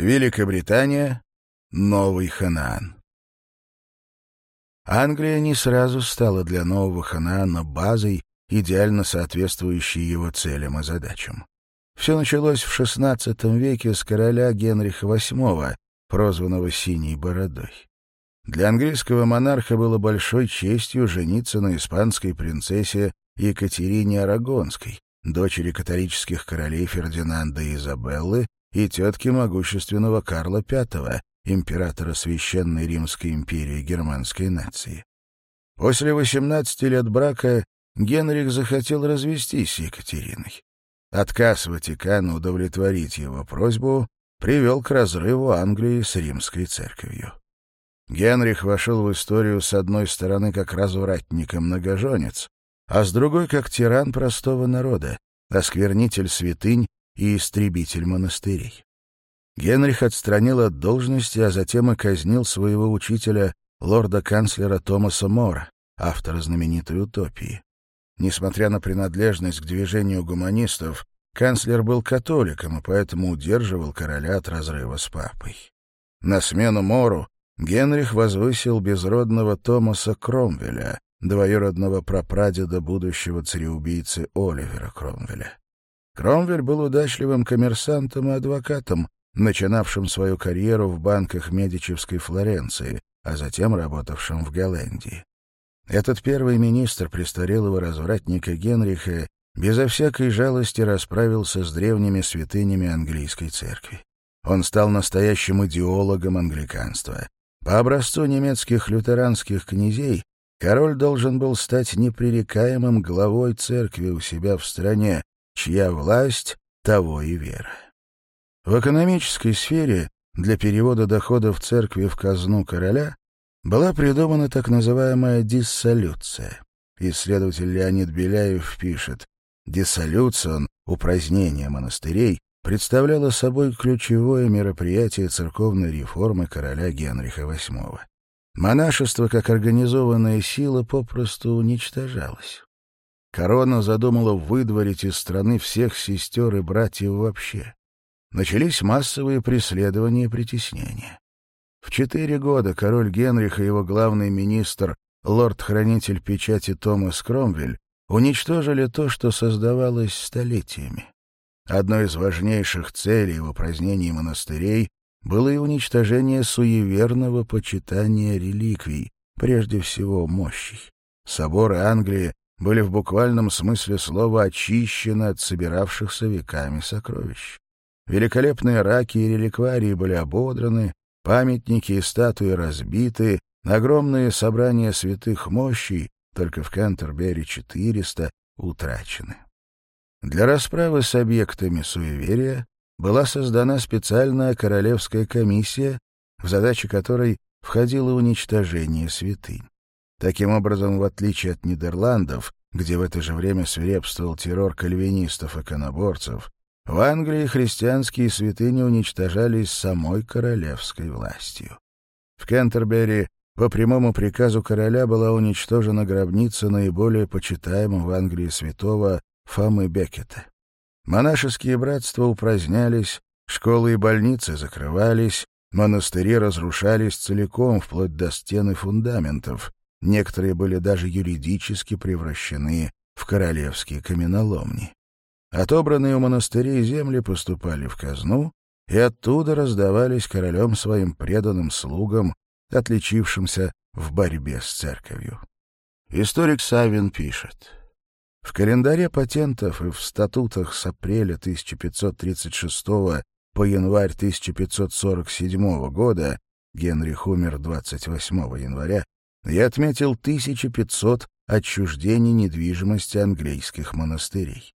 Великобритания, Новый Ханаан. Англия не сразу стала для Нового Ханаана базой, идеально соответствующей его целям и задачам. Все началось в XVI веке с короля Генриха VIII, прозванного «Синей бородой». Для английского монарха было большой честью жениться на испанской принцессе Екатерине Арагонской, дочери католических королей Фердинанда и Изабеллы и тетки могущественного Карла V, императора Священной Римской империи германской нации. После 18 лет брака Генрих захотел развестись с Екатериной. Отказ Ватикана удовлетворить его просьбу привел к разрыву Англии с римской церковью. Генрих вошел в историю с одной стороны как развратник и многоженец, а с другой как тиран простого народа, осквернитель святынь и истребитель монастырей. Генрих отстранил от должности, а затем и казнил своего учителя, лорда-канцлера Томаса Мора, автора знаменитой «Утопии». Несмотря на принадлежность к движению гуманистов, канцлер был католиком и поэтому удерживал короля от разрыва с папой. На смену Мору Генрих возвысил безродного Томаса Кромвеля, двоюродного прапрадеда будущего цареубийцы Оливера Кромвеля. Кромвель был удачливым коммерсантом и адвокатом, начинавшим свою карьеру в банках Медичевской Флоренции, а затем работавшим в Голландии. Этот первый министр престарелого развратника Генриха безо всякой жалости расправился с древними святынями английской церкви. Он стал настоящим идеологом англиканства. По образцу немецких лютеранских князей король должен был стать непререкаемым главой церкви у себя в стране, Чья власть, того и вера. В экономической сфере для перевода доходов церкви в казну короля была придумана так называемая диссолюция. Исследователь Леонид Беляев пишет, диссолюцион, упразднение монастырей, представляло собой ключевое мероприятие церковной реформы короля Генриха VIII. Монашество как организованная сила попросту уничтожалось. Корона задумала выдворить из страны всех сестер и братьев вообще. Начались массовые преследования и притеснения. В четыре года король Генрих и его главный министр, лорд-хранитель печати Томас Кромвель, уничтожили то, что создавалось столетиями. Одной из важнейших целей в упразднении монастырей было и уничтожение суеверного почитания реликвий, прежде всего мощей. Соборы Англии были в буквальном смысле слова очищены от собиравшихся веками сокровищ. Великолепные раки и реликварии были ободраны, памятники и статуи разбиты, огромные собрания святых мощей, только в Кантербери 400, утрачены. Для расправы с объектами суеверия была создана специальная королевская комиссия, в задачи которой входило уничтожение святынь. Таким образом, в отличие от Нидерландов, где в это же время свирепствовал террор кальвинистов и коноборцев, в Англии христианские святыни уничтожались самой королевской властью. В Кентербери по прямому приказу короля была уничтожена гробница наиболее почитаемого в Англии святого Фомы Беккета. Монашеские братства упразднялись, школы и больницы закрывались, монастыри разрушались целиком, вплоть до стен и фундаментов, Некоторые были даже юридически превращены в королевские каменоломни. Отобранные у монастырей земли поступали в казну и оттуда раздавались королем своим преданным слугам, отличившимся в борьбе с церковью. Историк Савин пишет. В календаре патентов и в статутах с апреля 1536 по январь 1547 года Генрих Умер 28 января я отметил 1500 отчуждений недвижимости английских монастырей.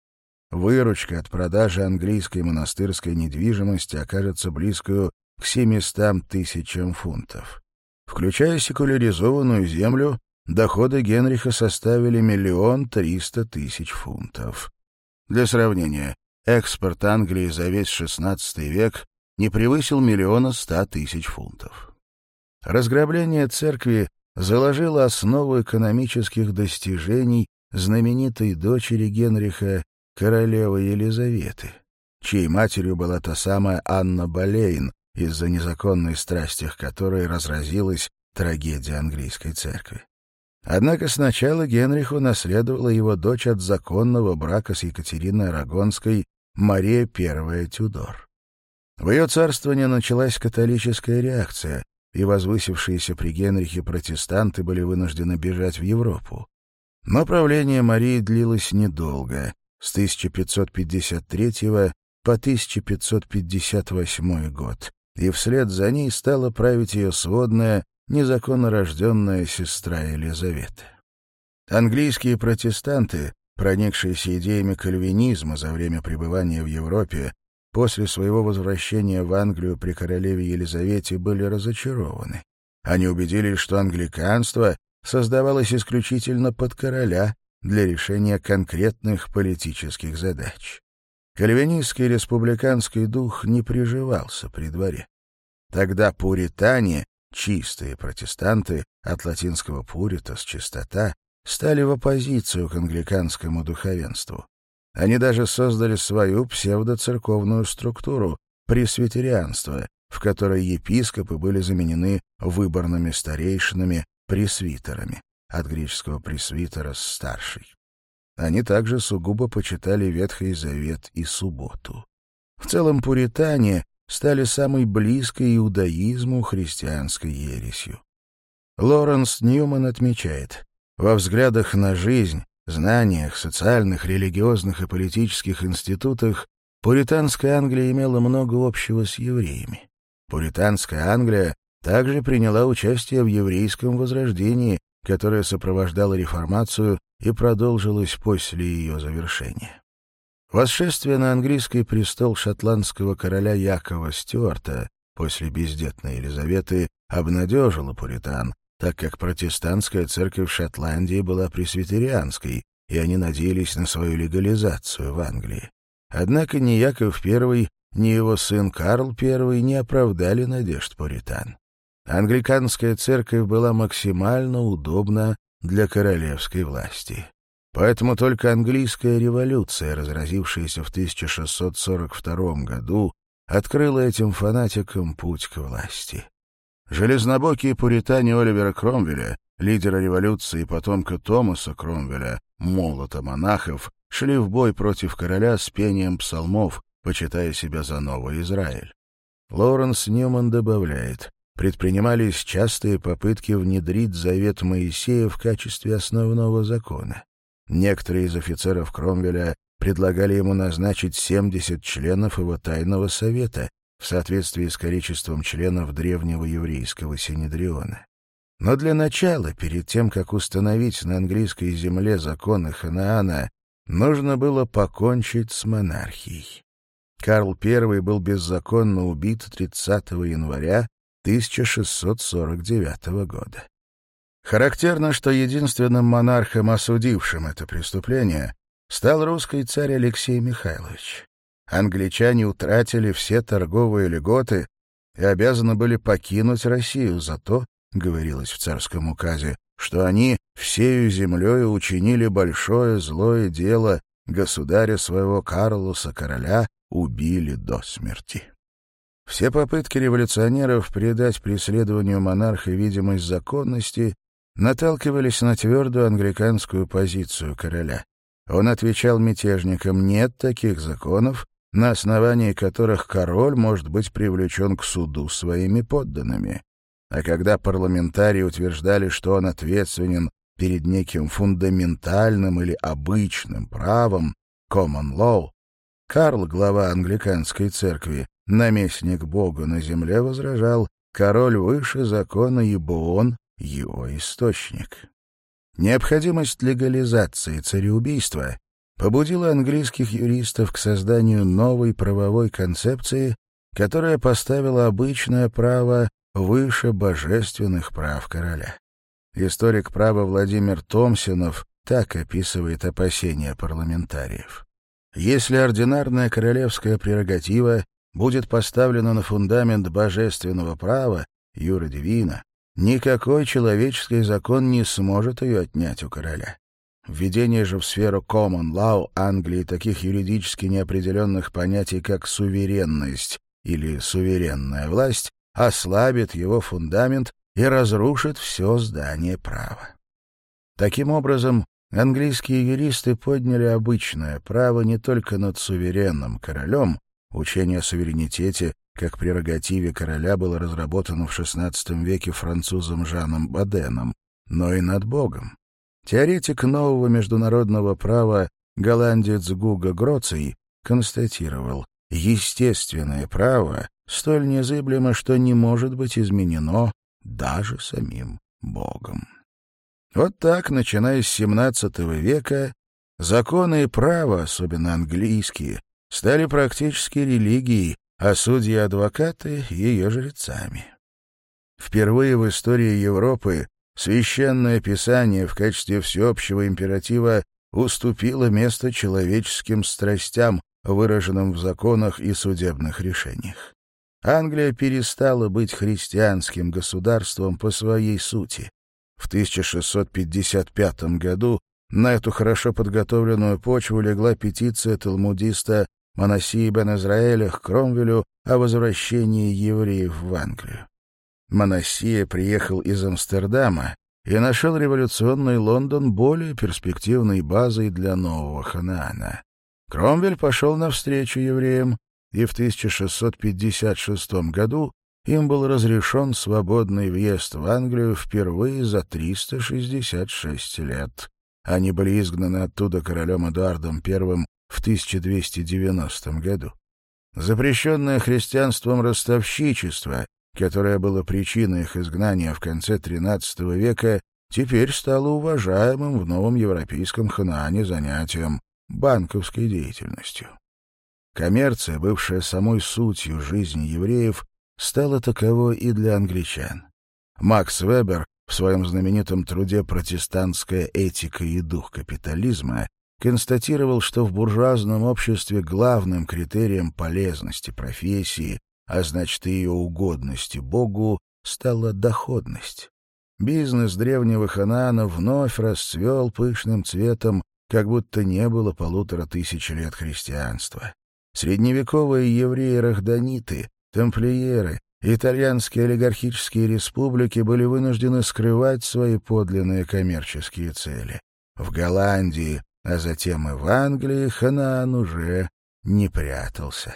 Выручка от продажи английской монастырской недвижимости окажется близкую к 700 тысячам фунтов. Включая секуляризованную землю, доходы Генриха составили миллион триста тысяч фунтов. Для сравнения, экспорт Англии за весь XVI век не превысил миллиона ста тысяч фунтов. Разграбление церкви заложила основу экономических достижений знаменитой дочери Генриха, королевы Елизаветы, чьей матерью была та самая Анна Болейн, из-за незаконной страсти к которой разразилась трагедия английской церкви. Однако сначала Генриху наследовала его дочь от законного брака с Екатериной Арагонской Мария I Тюдор. В ее царствование началась католическая реакция, и возвысившиеся при Генрихе протестанты были вынуждены бежать в Европу. Но правление Марии длилось недолго, с 1553 по 1558 год, и вслед за ней стала править ее сводная, незаконно рожденная сестра Елизавета. Английские протестанты, проникшиеся идеями кальвинизма за время пребывания в Европе, после своего возвращения в Англию при королеве Елизавете были разочарованы. Они убедились, что англиканство создавалось исключительно под короля для решения конкретных политических задач. Кальвинистский республиканский дух не приживался при дворе. Тогда пуритане, чистые протестанты, от латинского «пуритас» — чистота, стали в оппозицию к англиканскому духовенству. Они даже создали свою псевдоцерковную структуру — пресвитерианство, в которой епископы были заменены выборными старейшинами пресвитерами, от греческого пресвитера «старший». Они также сугубо почитали Ветхий Завет и субботу. В целом пуритане стали самой близкой иудаизму христианской ересью. Лоренс Ньюман отмечает, во взглядах на жизнь знаниях, социальных, религиозных и политических институтах пуританская Англия имела много общего с евреями. Пуританская Англия также приняла участие в еврейском возрождении, которое сопровождало реформацию и продолжилось после ее завершения. Восшествие на английский престол шотландского короля Якова Стюарта после бездетной Елизаветы обнадежило пуритан, так как протестантская церковь Шотландии была пресвитерианской, и они надеялись на свою легализацию в Англии. Однако ни Яков I, ни его сын Карл I не оправдали надежд пуритан. Англиканская церковь была максимально удобна для королевской власти. Поэтому только английская революция, разразившаяся в 1642 году, открыла этим фанатикам путь к власти. Железнобокие пуритане Оливера Кромвеля, лидера революции и потомка Томаса Кромвеля, молота монахов, шли в бой против короля с пением псалмов, почитая себя за новый Израиль. Лоренс Ньюман добавляет, предпринимались частые попытки внедрить завет Моисея в качестве основного закона. Некоторые из офицеров Кромвеля предлагали ему назначить 70 членов его тайного совета, в соответствии с количеством членов древнего еврейского Синедриона. Но для начала, перед тем, как установить на английской земле законы Ханаана, нужно было покончить с монархией. Карл I был беззаконно убит 30 января 1649 года. Характерно, что единственным монархом, осудившим это преступление, стал русский царь Алексей Михайлович англичане утратили все торговые льготы и обязаны были покинуть Россию за то, говорилось в царском указе, что они всею землею учинили большое злое дело, государя своего Карлуса, короля, убили до смерти. Все попытки революционеров придать преследованию монарха видимость законности наталкивались на твердую англиканскую позицию короля. Он отвечал мятежникам «нет таких законов, на основании которых король может быть привлечен к суду своими подданными. А когда парламентарии утверждали, что он ответственен перед неким фундаментальным или обычным правом, common law, Карл, глава англиканской церкви, наместник Бога на земле, возражал, король выше закона, ибо он — его источник. Необходимость легализации цареубийства побудило английских юристов к созданию новой правовой концепции, которая поставила обычное право выше божественных прав короля. Историк права Владимир Томсинов так описывает опасения парламентариев. Если ординарная королевская прерогатива будет поставлена на фундамент божественного права, юра дивина, никакой человеческий закон не сможет ее отнять у короля. Введение же в сферу common law Англии таких юридически неопределенных понятий, как суверенность или суверенная власть, ослабит его фундамент и разрушит все здание права. Таким образом, английские юристы подняли обычное право не только над суверенным королем, учение о суверенитете как прерогативе короля было разработано в XVI веке французом Жаном Баденом, но и над Богом. Теоретик нового международного права голландец Гуга Гроций констатировал, естественное право столь незыблемо, что не может быть изменено даже самим Богом. Вот так, начиная с XVII века, законы и право, особенно английские, стали практически религией, а судьи-адвокаты — ее жрецами. Впервые в истории Европы священное писание в качестве всеобщего императива уступило место человеческим страстям, выраженным в законах и судебных решениях. Англия перестала быть христианским государством по своей сути. В 1655 году на эту хорошо подготовленную почву легла петиция талмудиста Манасии бен Израиля к Кромвелю о возвращении евреев в Англию. Моносия приехал из Амстердама и нашел революционный Лондон более перспективной базой для нового Ханаана. Кромвель пошел навстречу евреям, и в 1656 году им был разрешен свободный въезд в Англию впервые за 366 лет. Они были изгнаны оттуда королем Эдуардом I в 1290 году. Запрещенное христианством ростовщичество которое было причиной их изгнания в конце XIII века, теперь стало уважаемым в новом европейском Ханаане занятием банковской деятельностью. Коммерция, бывшая самой сутью жизни евреев, стала таковой и для англичан. Макс Вебер в своем знаменитом труде «Протестантская этика и дух капитализма» констатировал, что в буржуазном обществе главным критерием полезности профессии а значит, и ее угодности Богу стала доходность. Бизнес древнего Ханаана вновь расцвел пышным цветом, как будто не было полутора тысяч лет христианства. Средневековые евреи-рахданиты, тамплиеры, итальянские олигархические республики были вынуждены скрывать свои подлинные коммерческие цели. В Голландии, а затем и в Англии Ханаан уже не прятался.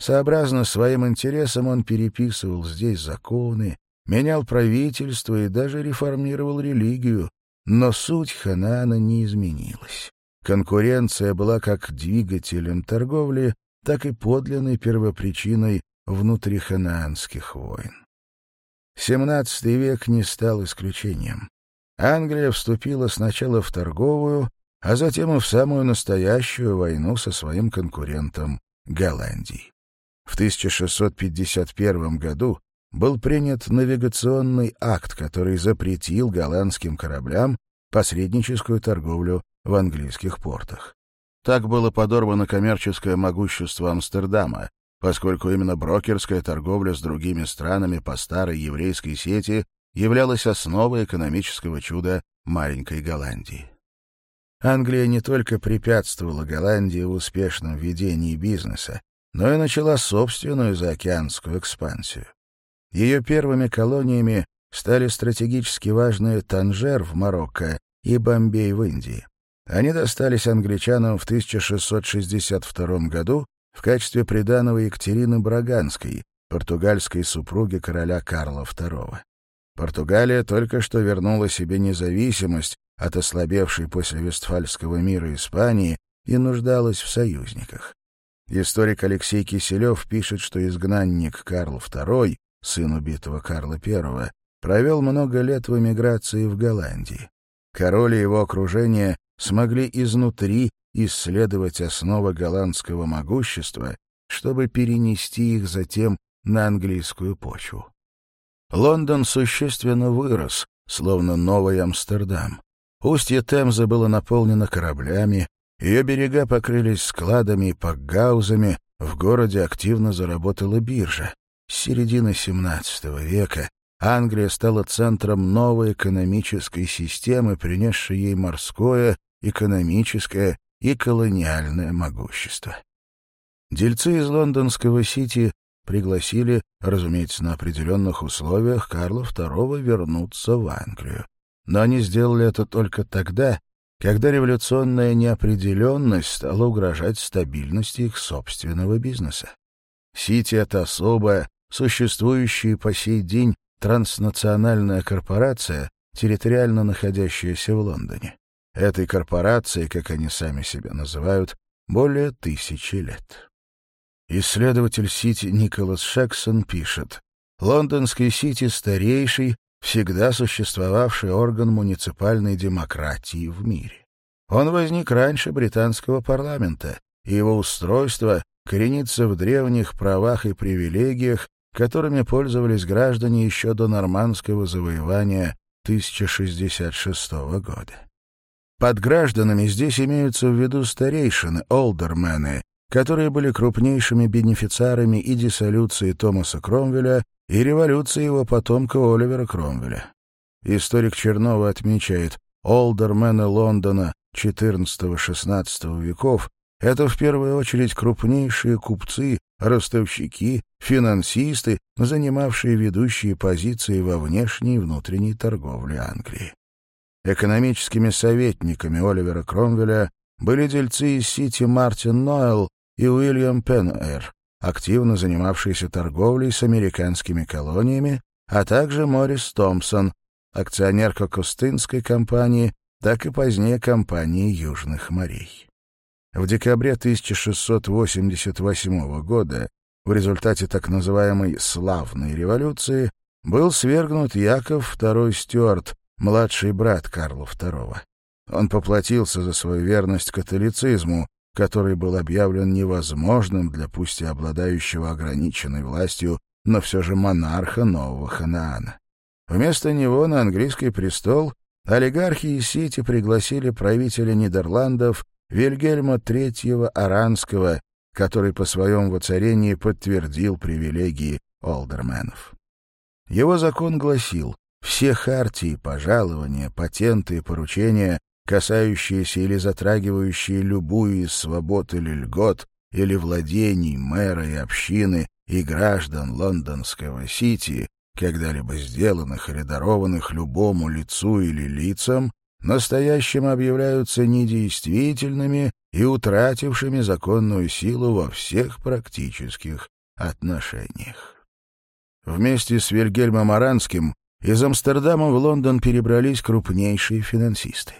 Сообразно своим интересам он переписывал здесь законы, менял правительство и даже реформировал религию, но суть Ханана не изменилась. Конкуренция была как двигателем торговли, так и подлинной первопричиной внутриханаанских войн. XVII век не стал исключением. Англия вступила сначала в торговую, а затем и в самую настоящую войну со своим конкурентом Голландией. В 1651 году был принят навигационный акт, который запретил голландским кораблям посредническую торговлю в английских портах. Так было подорвано коммерческое могущество Амстердама, поскольку именно брокерская торговля с другими странами по старой еврейской сети являлась основой экономического чуда маленькой Голландии. Англия не только препятствовала Голландии в успешном ведении бизнеса, но и начала собственную заокеанскую экспансию. Ее первыми колониями стали стратегически важные Танжер в Марокко и Бомбей в Индии. Они достались англичанам в 1662 году в качестве приданого Екатерины Браганской, португальской супруги короля Карла II. Португалия только что вернула себе независимость от ослабевшей после Вестфальского мира Испании и нуждалась в союзниках. Историк Алексей Киселев пишет, что изгнанник Карл II, сын убитого Карла I, провел много лет в эмиграции в Голландии. Король и его окружение смогли изнутри исследовать основы голландского могущества, чтобы перенести их затем на английскую почву. Лондон существенно вырос, словно новый Амстердам. Устье Темзы было наполнено кораблями, ее берега покрылись складами и пакгаузами, в городе активно заработала биржа. С середины XVII века Англия стала центром новой экономической системы, принесшей ей морское, экономическое и колониальное могущество. Дельцы из лондонского Сити пригласили, разумеется, на определенных условиях Карла II вернуться в Англию. Но они сделали это только тогда, когда революционная неопределенность стала угрожать стабильности их собственного бизнеса. Сити — это особая, существующая по сей день транснациональная корпорация, территориально находящаяся в Лондоне. Этой корпорации, как они сами себя называют, более тысячи лет. Исследователь Сити Николас Шексон пишет, «Лондонский Сити — старейший, всегда существовавший орган муниципальной демократии в мире. Он возник раньше британского парламента, и его устройство коренится в древних правах и привилегиях, которыми пользовались граждане еще до нормандского завоевания 1066 года. Под гражданами здесь имеются в виду старейшины, олдермены, которые были крупнейшими бенефициарами и диссолюции Томаса Кромвеля, и революции его потомка Оливера Кромвеля. Историк Чернова отмечает, олдермены Лондона XIV-XVI веков — это в первую очередь крупнейшие купцы, ростовщики, финансисты, занимавшие ведущие позиции во внешней и внутренней торговле Англии. Экономическими советниками Оливера Кромвеля были дельцы из Сити Мартин Нойл и Уильям Пенуэр, активно занимавшийся торговлей с американскими колониями, а также Морис Томпсон, акционер Кокустынской компании, так и позднее компании Южных морей. В декабре 1688 года в результате так называемой «славной революции» был свергнут Яков II Стюарт, младший брат Карла II. Он поплатился за свою верность католицизму, который был объявлен невозможным для пусть и обладающего ограниченной властью, но все же монарха Нового Ханаана. Вместо него на английский престол олигархи и сети пригласили правителя Нидерландов Вильгельма III Аранского, который по своем воцарении подтвердил привилегии олдерменов. Его закон гласил, все хартии, пожалования, патенты и поручения касающиеся или затрагивающие любую из свобод или льгот, или владений мэра и общины и граждан лондонского Сити, когда-либо сделанных или дарованных любому лицу или лицам, настоящим объявляются недействительными и утратившими законную силу во всех практических отношениях. Вместе с Вильгельмом Аранским из Амстердама в Лондон перебрались крупнейшие финансисты.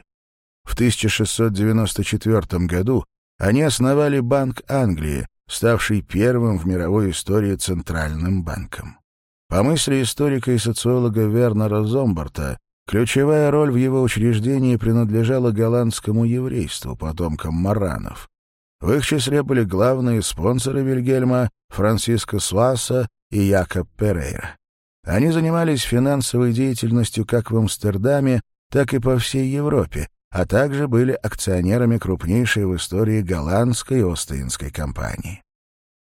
В 1694 году они основали Банк Англии, ставший первым в мировой истории центральным банком. По мысли историка и социолога Вернера Зомбарта, ключевая роль в его учреждении принадлежала голландскому еврейству, потомкам маранов. В их числе были главные спонсоры Вильгельма Франциско Сваса и Якоб Перейра. Они занимались финансовой деятельностью как в Амстердаме, так и по всей Европе, а также были акционерами крупнейшей в истории голландской Остинской компании.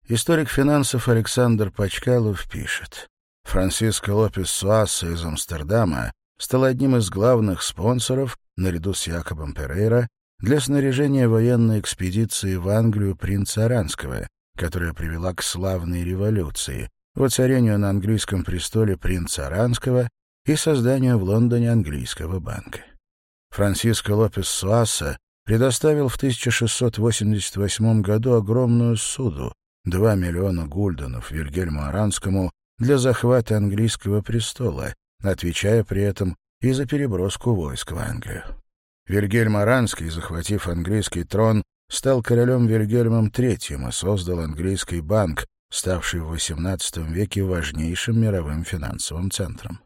Историк финансов Александр Пачкалов пишет, Франсиско Лопес Суаса из Амстердама стал одним из главных спонсоров, наряду с Якобом Перейра, для снаряжения военной экспедиции в Англию принца Аранского, которая привела к славной революции, воцарению на английском престоле принца Аранского и созданию в Лондоне английского банка. Франциско Лопес Суаса предоставил в 1688 году огромную суду, 2 миллиона гульденов Вильгельму Аранскому для захвата английского престола, отвечая при этом и за переброску войск в Англию. Вильгельм Аранский, захватив английский трон, стал королем Вильгельмом III и создал английский банк, ставший в XVIII веке важнейшим мировым финансовым центром.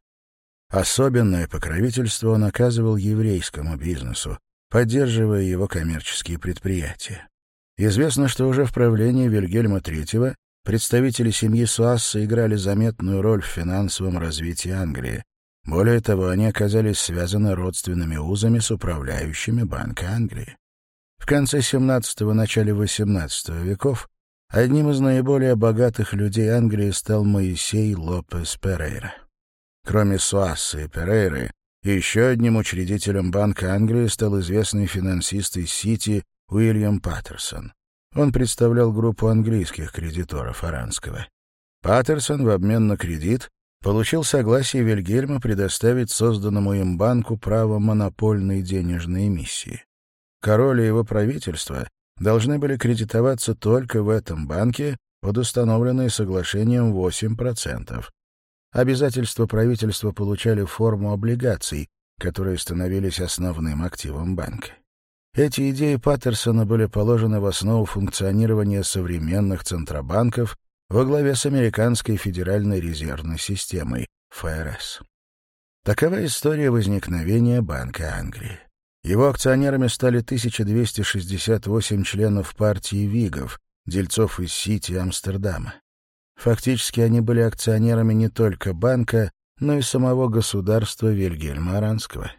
Особенное покровительство он оказывал еврейскому бизнесу, поддерживая его коммерческие предприятия. Известно, что уже в правлении Вильгельма III представители семьи Суасса играли заметную роль в финансовом развитии Англии. Более того, они оказались связаны родственными узами с управляющими Банка Англии. В конце 17-го, начале 18 веков одним из наиболее богатых людей Англии стал Моисей Лопес Перейра. Кроме Суасса и Перейры, еще одним учредителем Банка Англии стал известный финансист из Сити Уильям Паттерсон. Он представлял группу английских кредиторов Аранского. Паттерсон в обмен на кредит получил согласие Вильгельма предоставить созданному им банку право монопольной денежной эмиссии. Король и его правительство должны были кредитоваться только в этом банке под установленные соглашением 8%, Обязательства правительства получали форму облигаций, которые становились основным активом банка. Эти идеи Паттерсона были положены в основу функционирования современных центробанков во главе с Американской Федеральной резервной системой, ФРС. Такова история возникновения Банка Англии. Его акционерами стали 1268 членов партии Вигов, дельцов из Сити и Амстердама. Фактически они были акционерами не только банка, но и самого государства Вильгельма Аранского.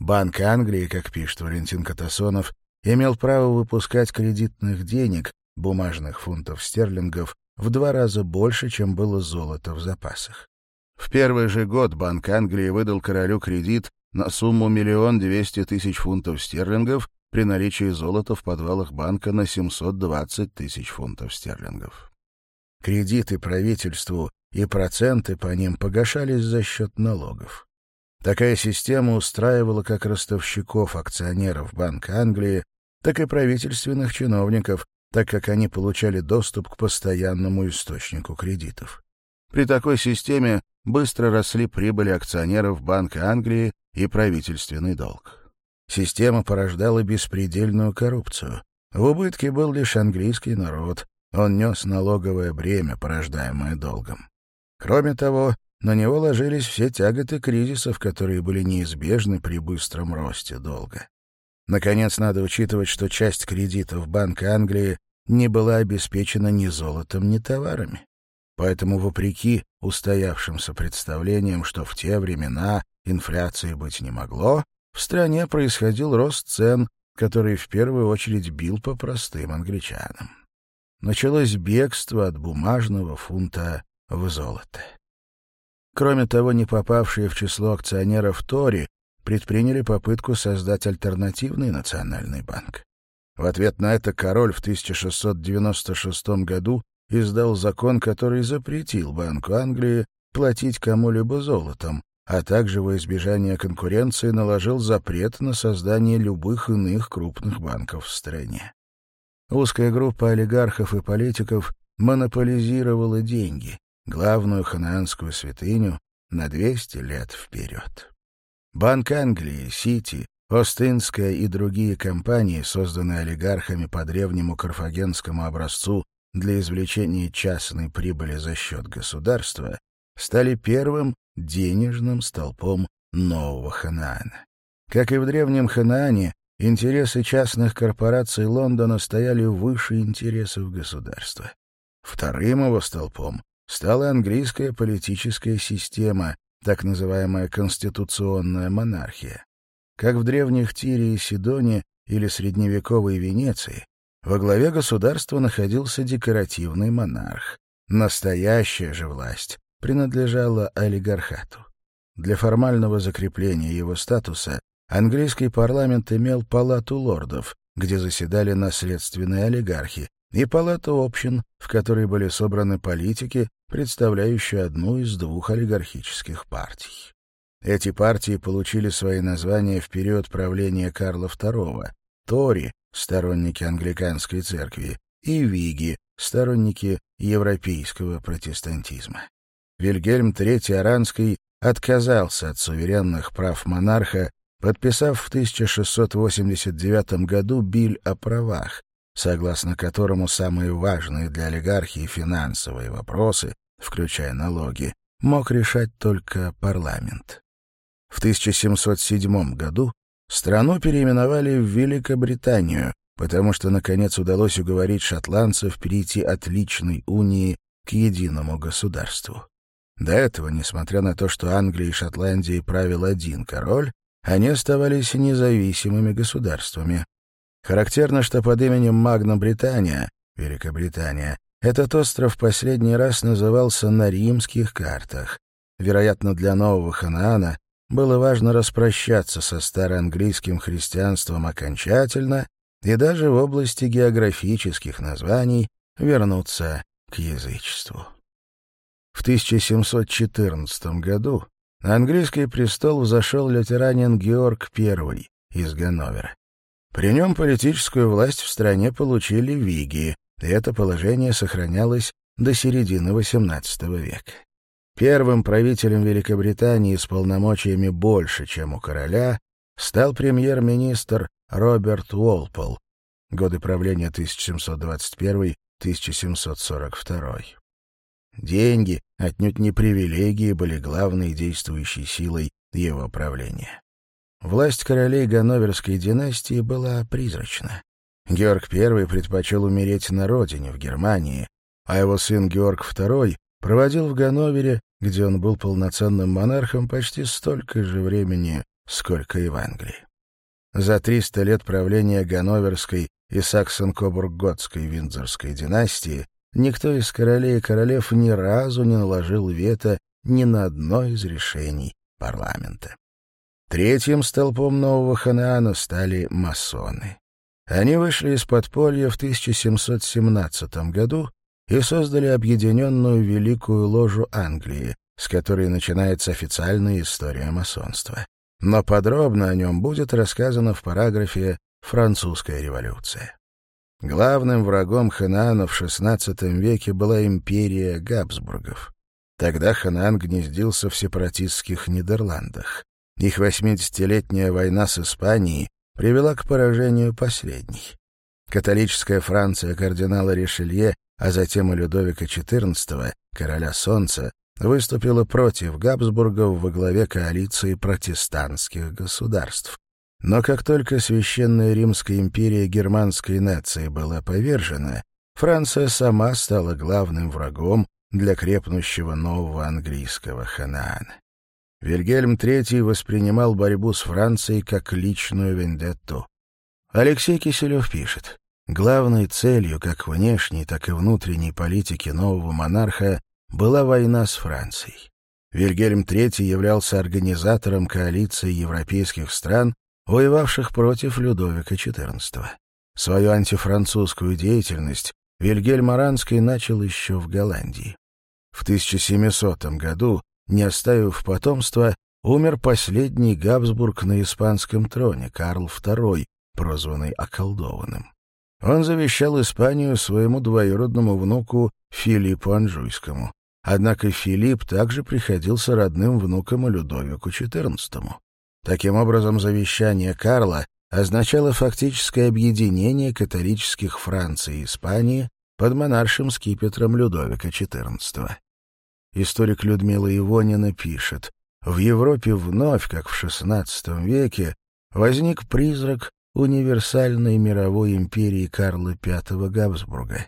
Банк Англии, как пишет Валентин Катасонов, имел право выпускать кредитных денег, бумажных фунтов стерлингов, в два раза больше, чем было золота в запасах. В первый же год Банк Англии выдал королю кредит на сумму миллион двести тысяч фунтов стерлингов при наличии золота в подвалах банка на 720 тысяч фунтов стерлингов. Кредиты правительству и проценты по ним погашались за счет налогов. Такая система устраивала как ростовщиков акционеров Банка Англии, так и правительственных чиновников, так как они получали доступ к постоянному источнику кредитов. При такой системе быстро росли прибыли акционеров Банка Англии и правительственный долг. Система порождала беспредельную коррупцию. В убытке был лишь английский народ, он нес налоговое бремя, порождаемое долгом. Кроме того, на него ложились все тяготы кризисов, которые были неизбежны при быстром росте долга. Наконец, надо учитывать, что часть кредитов Банка Англии не была обеспечена ни золотом, ни товарами. Поэтому, вопреки устоявшимся представлениям, что в те времена инфляции быть не могло, в стране происходил рост цен, который в первую очередь бил по простым англичанам началось бегство от бумажного фунта в золото. Кроме того, не попавшие в число акционеров Тори предприняли попытку создать альтернативный национальный банк. В ответ на это король в 1696 году издал закон, который запретил Банку Англии платить кому-либо золотом, а также во избежание конкуренции наложил запрет на создание любых иных крупных банков в стране. Узкая группа олигархов и политиков монополизировала деньги, главную ханаанскую святыню, на 200 лет вперед. Банк Англии, Сити, Остинская и другие компании, созданные олигархами по древнему карфагенскому образцу для извлечения частной прибыли за счет государства, стали первым денежным столпом нового Ханаана. Как и в древнем Ханаане, Интересы частных корпораций Лондона стояли выше интересов государства. Вторым его столпом стала английская политическая система, так называемая конституционная монархия. Как в древних Тире и Сидоне или средневековой Венеции, во главе государства находился декоративный монарх. Настоящая же власть принадлежала олигархату. Для формального закрепления его статуса Английский парламент имел палату лордов, где заседали наследственные олигархи, и палату общин, в которой были собраны политики, представляющие одну из двух олигархических партий. Эти партии получили свои названия в период правления Карла II, Тори, сторонники англиканской церкви, и Виги, сторонники европейского протестантизма. Вильгельм III оранский отказался от суверенных прав монарха подписав в 1689 году Биль о правах, согласно которому самые важные для олигархии финансовые вопросы, включая налоги, мог решать только парламент. В 1707 году страну переименовали в Великобританию, потому что, наконец, удалось уговорить шотландцев перейти от личной унии к единому государству. До этого, несмотря на то, что Англия и Шотландия правил один король, они оставались независимыми государствами. Характерно, что под именем Магна Британия, Великобритания, этот остров последний раз назывался на римских картах. Вероятно, для нового Ханаана было важно распрощаться со староанглийским христианством окончательно и даже в области географических названий вернуться к язычеству. В 1714 году на английский престол взошел лютеранин Георг I из Ганновера. При нем политическую власть в стране получили виги, и это положение сохранялось до середины XVIII века. Первым правителем Великобритании с полномочиями больше, чем у короля, стал премьер-министр Роберт Уолпол, годы правления 1721-1742. Деньги, отнюдь не привилегии были главной действующей силой его правления. Власть королей Ганноверской династии была призрачна. Георг I предпочел умереть на родине, в Германии, а его сын Георг II проводил в Ганновере, где он был полноценным монархом почти столько же времени, сколько и в Англии. За 300 лет правления Ганноверской и Саксон-Кобург-Готской Виндзорской династии Никто из королей и королев ни разу не наложил вето ни на одно из решений парламента. Третьим столпом нового Ханаана стали масоны. Они вышли из подполья в 1717 году и создали объединенную Великую Ложу Англии, с которой начинается официальная история масонства. Но подробно о нем будет рассказано в параграфе «Французская революция». Главным врагом Ханаана в XVI веке была империя Габсбургов. Тогда Ханаан гнездился в сепаратистских Нидерландах. Их 80-летняя война с Испанией привела к поражению последней. Католическая Франция кардинала Ришелье, а затем и Людовика XIV, короля Солнца, выступила против Габсбургов во главе коалиции протестантских государств. Но как только Священная Римская империя германской нации была повержена, Франция сама стала главным врагом для крепнущего нового английского Ханаана. Вильгельм III воспринимал борьбу с Францией как личную вендетту. Алексей Киселев пишет, «Главной целью как внешней, так и внутренней политики нового монарха была война с Францией. Вильгельм III являлся организатором коалиции европейских стран, воевавших против Людовика XIV. Свою антифранцузскую деятельность Вильгельм Аранский начал еще в Голландии. В 1700 году, не оставив потомства, умер последний Габсбург на испанском троне, Карл II, прозванный «околдованным». Он завещал Испанию своему двоюродному внуку Филиппу Анжуйскому. Однако Филипп также приходился родным внуком Людовику XIV. Таким образом, завещание Карла означало фактическое объединение католических Франции и Испании под монаршим скипетром Людовика XIV. Историк Людмила Ивонина пишет, «В Европе вновь, как в XVI веке, возник призрак универсальной мировой империи Карла V Габсбурга.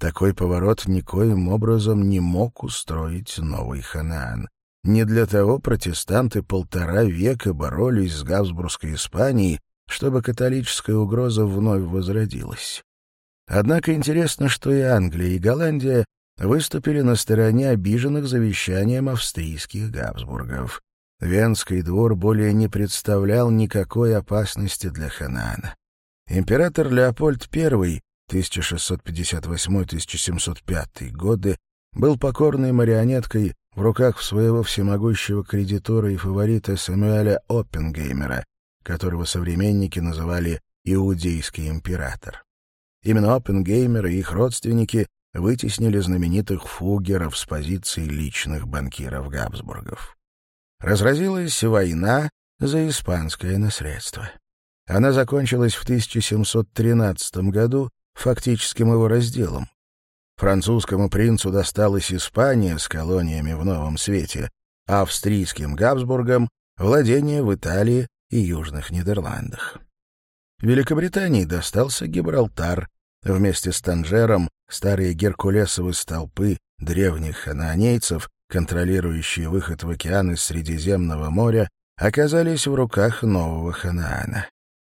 Такой поворот никоим образом не мог устроить новый Ханаан. Не для того протестанты полтора века боролись с Габсбургской Испанией, чтобы католическая угроза вновь возродилась. Однако интересно, что и Англия, и Голландия выступили на стороне обиженных завещанием австрийских Габсбургов. Венский двор более не представлял никакой опасности для Ханаана. Император Леопольд I 1658-1705 годы был покорной марионеткой в руках своего всемогущего кредитора и фаворита Самуэля Оппенгеймера, которого современники называли «иудейский император». Именно Оппенгеймер и их родственники вытеснили знаменитых фугеров с позиций личных банкиров Габсбургов. Разразилась война за испанское наследство. Она закончилась в 1713 году фактическим его разделом, Французскому принцу досталась Испания с колониями в Новом Свете, австрийским Габсбургам — владение в Италии и Южных Нидерландах. Великобритании достался Гибралтар, вместе с Танжером старые геркулесовы столпы древних Ханаанейцев, контролирующие выход в океан из Средиземного моря, оказались в руках нового ханаана.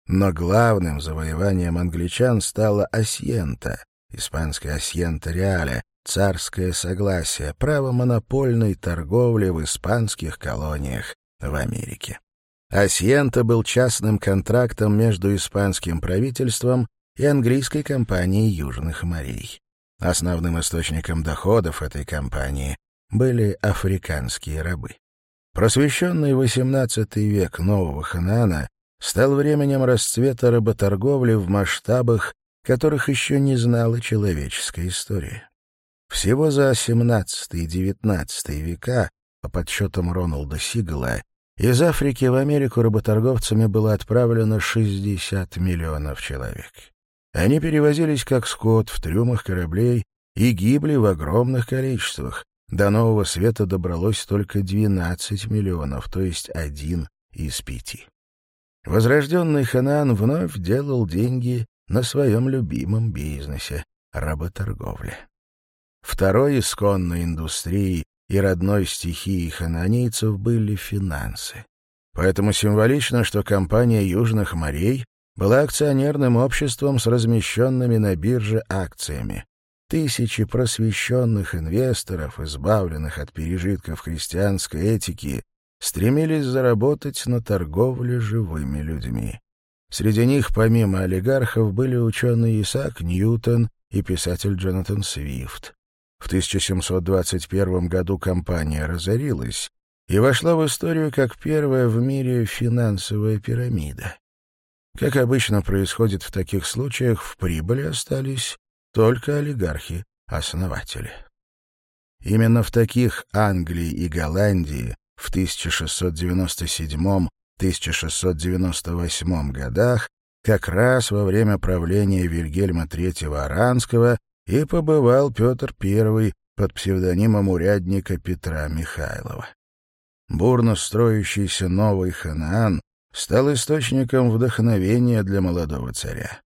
Но главным завоеванием англичан стала Асьента, испанская асьента реале, царское согласие, право монопольной торговли в испанских колониях в Америке. Асьента был частным контрактом между испанским правительством и английской компанией Южных морей. Основным источником доходов этой компании были африканские рабы. Просвещенный XVIII век нового Ханаана стал временем расцвета работорговли в масштабах, которых еще не знала человеческая история. Всего за XVII и XIX века, по подсчетам Роналда Сигала, из Африки в Америку работорговцами было отправлено 60 миллионов человек. Они перевозились как скот в трюмах кораблей и гибли в огромных количествах. До Нового Света добралось только 12 миллионов, то есть один из пяти. Возрожденный Ханаан вновь делал деньги на своем любимом бизнесе — работорговле. Второй исконной индустрией и родной стихией хананейцев были финансы. Поэтому символично, что компания «Южных морей» была акционерным обществом с размещенными на бирже акциями. Тысячи просвещенных инвесторов, избавленных от пережитков христианской этики, стремились заработать на торговле живыми людьми. Среди них, помимо олигархов, были ученый Исаак Ньютон и писатель Джонатан Свифт. В 1721 году компания разорилась и вошла в историю как первая в мире финансовая пирамида. Как обычно происходит в таких случаях, в прибыли остались только олигархи-основатели. Именно в таких Англии и Голландии в 1697 1698 годах, как раз во время правления Вильгельма III Аранского, и побывал Петр I под псевдонимом урядника Петра Михайлова. Бурно строящийся новый Ханаан стал источником вдохновения для молодого царя.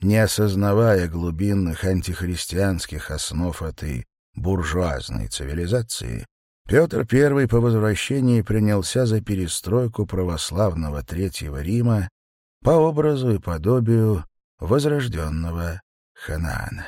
Не осознавая глубинных антихристианских основ этой буржуазной цивилизации, Петр I по возвращении принялся за перестройку православного Третьего Рима по образу и подобию возрожденного Ханаана.